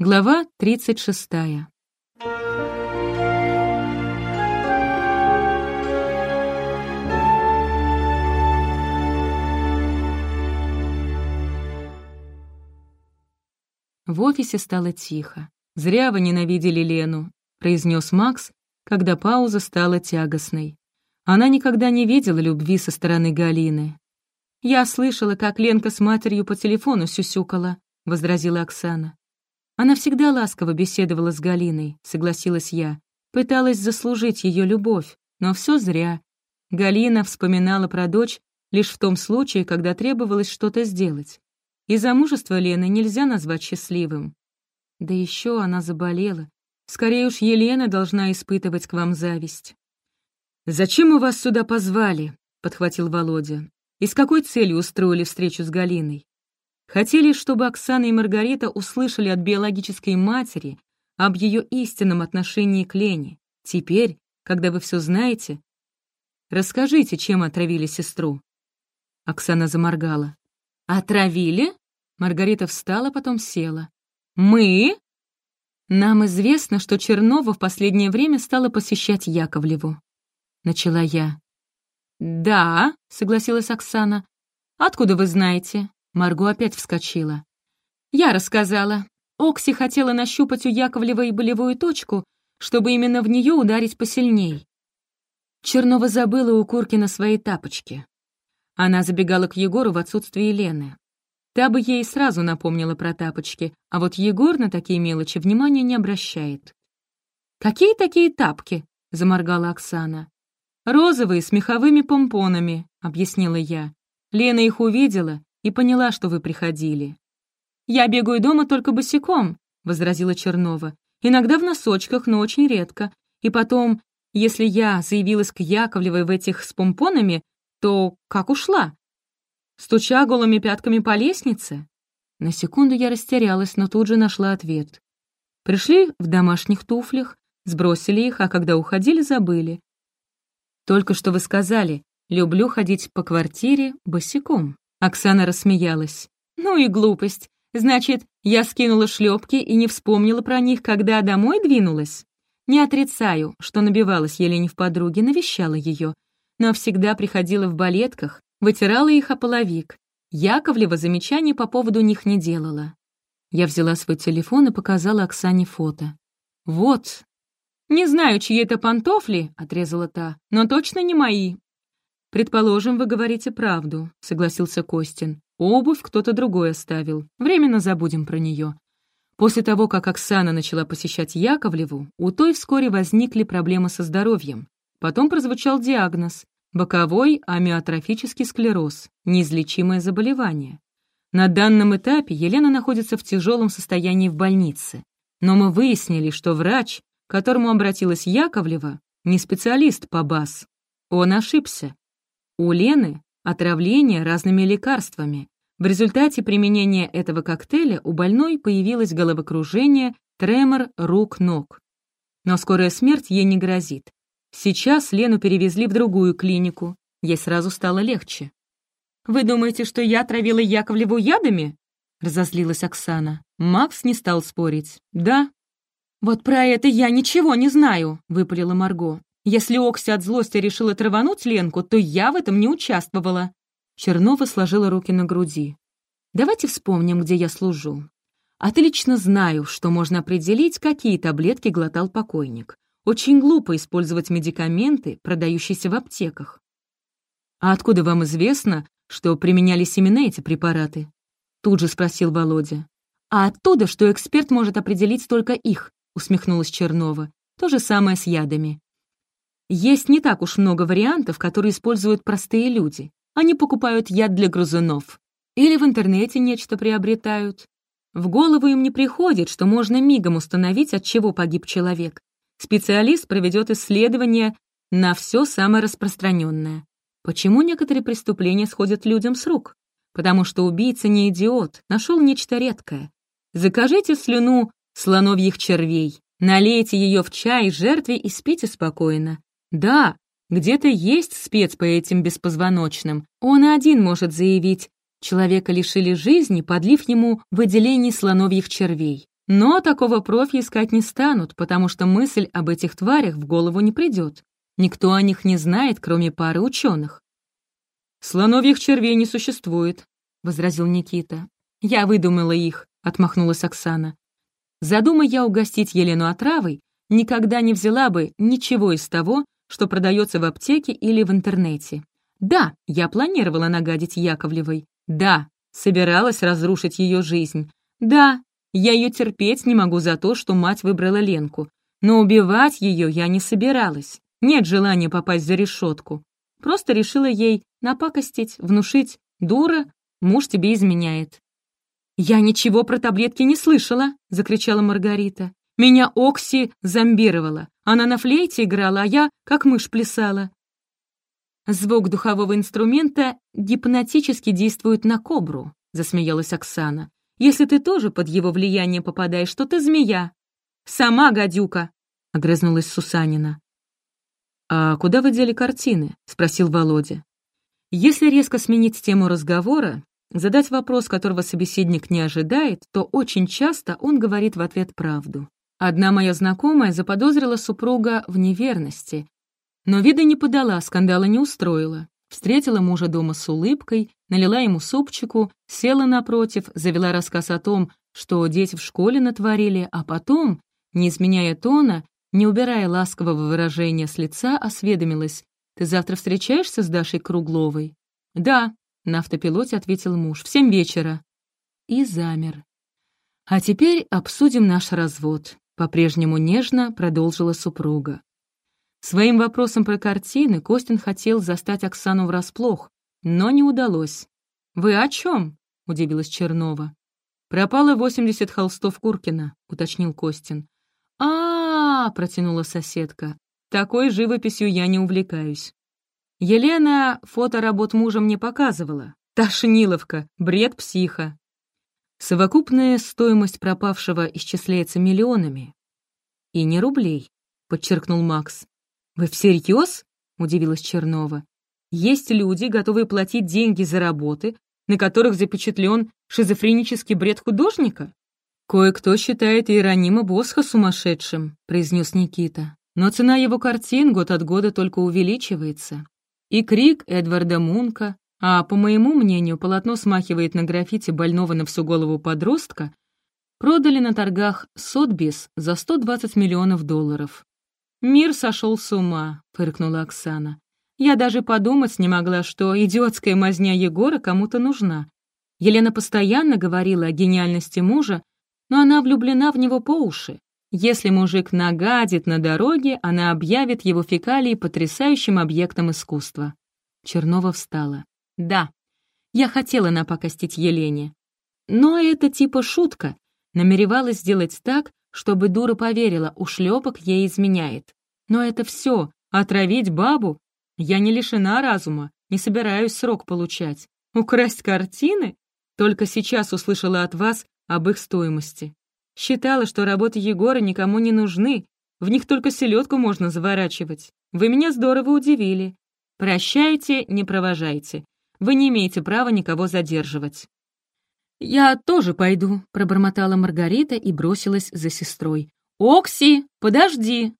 Глава 36. В офисе стало тихо. «Зря вы ненавидели Лену», — произнес Макс, когда пауза стала тягостной. Она никогда не видела любви со стороны Галины. «Я слышала, как Ленка с матерью по телефону сюсюкала», — возразила Оксана. Она всегда ласково беседовала с Галиной, согласилась я. Пыталась заслужить ее любовь, но все зря. Галина вспоминала про дочь лишь в том случае, когда требовалось что-то сделать. И замужество Лены нельзя назвать счастливым. Да еще она заболела. Скорее уж Елена должна испытывать к вам зависть. «Зачем мы вас сюда позвали?» — подхватил Володя. «И с какой целью устроили встречу с Галиной?» Хотели, чтобы Оксана и Маргарита услышали от биологической матери об ее истинном отношении к Лене. Теперь, когда вы все знаете, расскажите, чем отравили сестру. Оксана заморгала. «Отравили?» Маргарита встала, потом села. «Мы?» «Нам известно, что Чернова в последнее время стала посещать Яковлеву», — начала я. «Да», — согласилась Оксана. «Откуда вы знаете?» Марго опять вскочила. «Я рассказала. Окси хотела нащупать у Яковлевой болевую точку, чтобы именно в нее ударить посильней. Чернова забыла у Куркина свои тапочки. Она забегала к Егору в отсутствие Лены. Та бы ей сразу напомнила про тапочки, а вот Егор на такие мелочи внимания не обращает. «Какие такие тапки?» — заморгала Оксана. «Розовые, с меховыми помпонами», — объяснила я. Лена их увидела и поняла, что вы приходили». «Я бегаю дома только босиком», — возразила Чернова. «Иногда в носочках, но очень редко. И потом, если я заявилась к Яковлевой в этих с помпонами, то как ушла? Стуча голыми пятками по лестнице?» На секунду я растерялась, но тут же нашла ответ. Пришли в домашних туфлях, сбросили их, а когда уходили, забыли. Только что вы сказали, люблю ходить по квартире босиком. Оксана рассмеялась. «Ну и глупость. Значит, я скинула шлепки и не вспомнила про них, когда домой двинулась? Не отрицаю, что набивалась Елене в подруге, навещала ее, но всегда приходила в балетках, вытирала их о половик. Яковлева замечаний по поводу них не делала. Я взяла свой телефон и показала Оксане фото. «Вот». «Не знаю, чьи это пантофли», — отрезала та, «но точно не мои. «Предположим, вы говорите правду», — согласился Костин. «Обувь кто-то другой оставил. Временно забудем про нее». После того, как Оксана начала посещать Яковлеву, у той вскоре возникли проблемы со здоровьем. Потом прозвучал диагноз — боковой амиотрофический склероз, неизлечимое заболевание. На данном этапе Елена находится в тяжелом состоянии в больнице. Но мы выяснили, что врач, к которому обратилась Яковлева, не специалист по БАС. Он ошибся. У Лены отравление разными лекарствами. В результате применения этого коктейля у больной появилось головокружение, тремор рук-ног. Но скорая смерть ей не грозит. Сейчас Лену перевезли в другую клинику. Ей сразу стало легче. «Вы думаете, что я травила Яковлеву ядами?» — разозлилась Оксана. Макс не стал спорить. «Да». «Вот про это я ничего не знаю», — выпалила Марго. Если Окси от злости решила травануть Ленку, то я в этом не участвовала». Чернова сложила руки на груди. «Давайте вспомним, где я служу. Отлично знаю, что можно определить, какие таблетки глотал покойник. Очень глупо использовать медикаменты, продающиеся в аптеках. «А откуда вам известно, что применялись именно эти препараты?» Тут же спросил Володя. «А оттуда, что эксперт может определить только их», усмехнулась Чернова. «То же самое с ядами. Есть не так уж много вариантов, которые используют простые люди. Они покупают яд для грызунов. Или в интернете нечто приобретают. В голову им не приходит, что можно мигом установить, от чего погиб человек. Специалист проведет исследование на все самое распространенное. Почему некоторые преступления сходят людям с рук? Потому что убийца не идиот, нашел нечто редкое. Закажите слюну слоновьих червей, налейте ее в чай жертве и спите спокойно. Да, где-то есть спец по этим беспозвоночным. Он один может заявить, человека лишили жизни, подлив ему выделений слоновьих червей. Но такого профи искать не станут, потому что мысль об этих тварях в голову не придет. Никто о них не знает, кроме пары ученых. «Слоновьих червей не существует», — возразил Никита. «Я выдумала их», — отмахнулась Оксана. «Задумай я угостить Елену отравой, никогда не взяла бы ничего из того, что продается в аптеке или в интернете. Да, я планировала нагадить Яковлевой. Да, собиралась разрушить ее жизнь. Да, я ее терпеть не могу за то, что мать выбрала Ленку. Но убивать ее я не собиралась. Нет желания попасть за решетку. Просто решила ей напакостить, внушить. Дура, муж тебе изменяет. «Я ничего про таблетки не слышала!» — закричала Маргарита. «Меня Окси зомбировала. Она на флейте играла, а я как мышь плясала». «Звук духового инструмента гипнотически действует на кобру», — засмеялась Оксана. «Если ты тоже под его влияние попадаешь, то ты змея». «Сама гадюка», — огрызнулась Сусанина. «А куда вы дели картины?» — спросил Володя. Если резко сменить тему разговора, задать вопрос, которого собеседник не ожидает, то очень часто он говорит в ответ правду. Одна моя знакомая заподозрила супруга в неверности, но вида не подала, скандала не устроила. Встретила мужа дома с улыбкой, налила ему супчику, села напротив, завела рассказ о том, что дети в школе натворили, а потом, не изменяя тона, не убирая ласкового выражения с лица, осведомилась, «Ты завтра встречаешься с Дашей Кругловой?» «Да», — на автопилоте ответил муж, «в семь вечера». И замер. «А теперь обсудим наш развод», — по-прежнему нежно продолжила супруга. Своим вопросом про картины Костин хотел застать Оксану врасплох, но не удалось. «Вы о чем? удивилась Чернова. «Пропало 80 холстов Куркина», — уточнил Костин. а, -а, -а протянула соседка. «Такой живописью я не увлекаюсь». Елена фоторабот мужа мне показывала. Тошниловка, бред психа. Совокупная стоимость пропавшего исчисляется миллионами. И не рублей, подчеркнул Макс. «Вы всерьез?» — удивилась Чернова. «Есть люди, готовые платить деньги за работы, на которых запечатлен шизофренический бред художника?» «Кое-кто считает Иеронима Босха сумасшедшим», — произнес Никита. «Но цена его картин год от года только увеличивается. И крик Эдварда Мунка, а, по моему мнению, полотно смахивает на граффити больного на всю голову подростка, продали на торгах Сотбис за 120 миллионов долларов. «Мир сошел с ума», — фыркнула Оксана. «Я даже подумать не могла, что идиотская мазня Егора кому-то нужна. Елена постоянно говорила о гениальности мужа, но она влюблена в него по уши. Если мужик нагадит на дороге, она объявит его фекалии потрясающим объектом искусства». Чернова встала. «Да, я хотела напакостить Елене. Но это типа шутка. Намеревалась сделать так, чтобы дура поверила, у шлепок ей изменяет. Но это все, отравить бабу? Я не лишена разума, не собираюсь срок получать. Украсть картины? Только сейчас услышала от вас об их стоимости. Считала, что работы Егора никому не нужны, в них только селедку можно заворачивать. Вы меня здорово удивили. Прощайте, не провожайте. Вы не имеете права никого задерживать. «Я тоже пойду», — пробормотала Маргарита и бросилась за сестрой. «Окси, подожди!»